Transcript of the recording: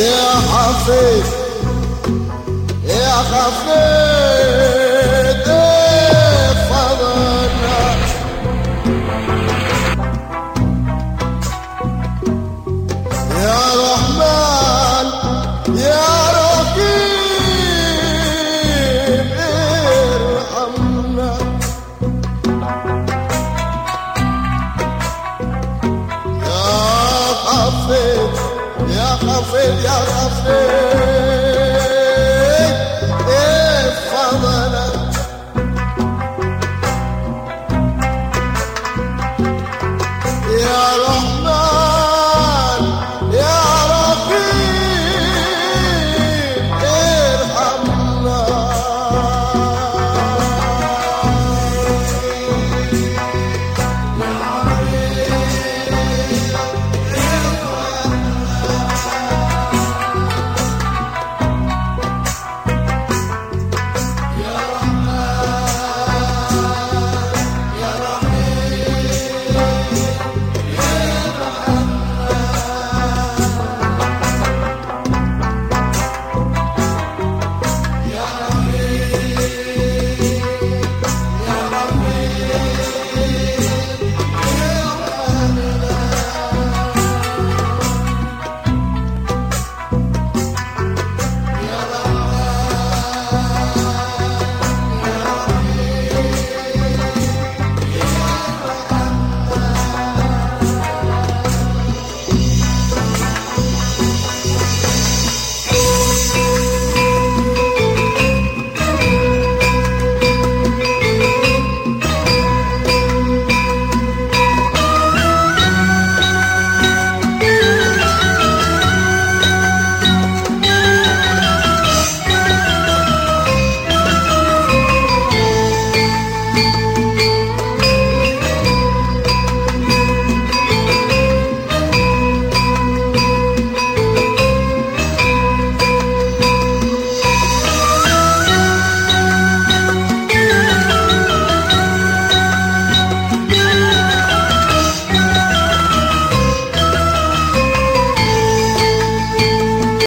يا حفيظ يا خفيت media la.